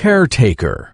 caretaker.